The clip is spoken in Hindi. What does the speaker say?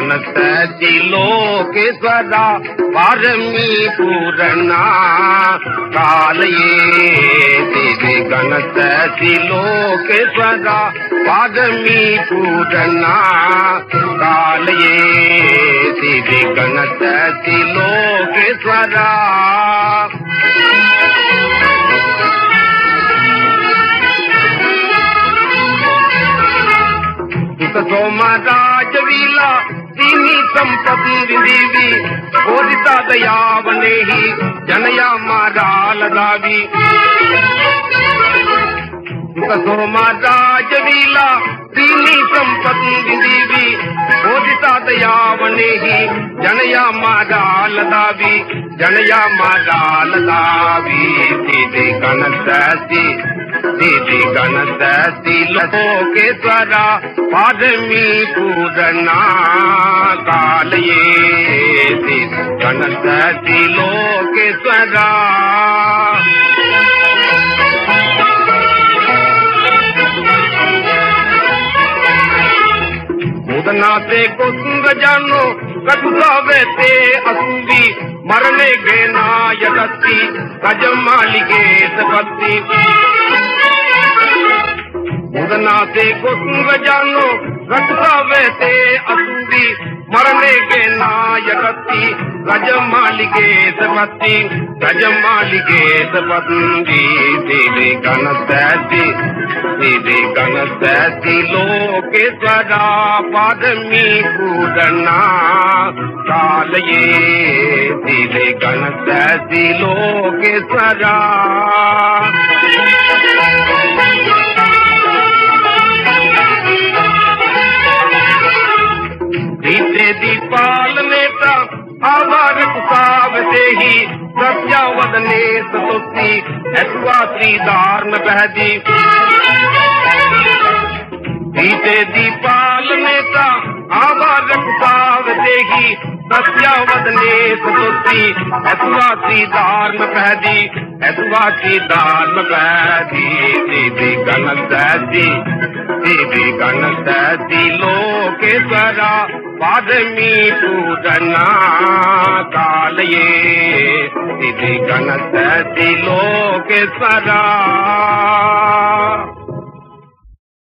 गणपति लोकेश्वरा पारमी पूरणा कालये देवी गणपति लोकेश्वरा पारमी पूरणा कालये देवी गणपति लोकेश्वरा सोमराज वीला ಸಂಪತ್ತು ವಿಧೀವಿ ಕೋರಿತಾದ ಯಾವನೇಹಿ ಜನಯ ಮಾರಾಲದಾವಿ ಸೋಮಾರಾಜವೀಲ ದೀನಿ ಸಂಪತ್ತು ವಿಧೀವಿ ಕೋರಿತಾದ ಯಾವನೇಹಿ ಜನಯ ಮಾರಾಲದಾವಿ ಜನಯ ಮಾರಾಲದಾವಿ ತಿದೆ ಕಣಸಿ दीदी गणपति दीदी गणपति लोकेश्वरा पादमी पूजना कालये दीदी गणपति लोकेश्वरा मुदना से कुसुंग जानो कटुसावे ते असुवी मरने गे नायकती कज मालिके सपत्ती मुदना से कुसुंग जानो कटुसावे ते असुवी मरने गे नायकती गज मालिके सपत्ती गज मालिके सपत्ती तेरे गणपति तेरे गणपति लोकेश्वरा पादमी पूजना कालये तेरे गणपति लोकेश्वरा दीते आवार कुसाव से ही सत्या वदने सतुस्ती ऐसवा श्रीदार न बहदी दीते दीपाल नेता आवार कुसाव से ही सत्या वदने सतुस्ती ऐसवा श्रीदार न बहदी ऐसवा श्रीदार न बहदी दीदी गणपति दीदी गणपति लोकेश्वरा வாதமீ சூதனா காலையே இது கனசதிலோக சரா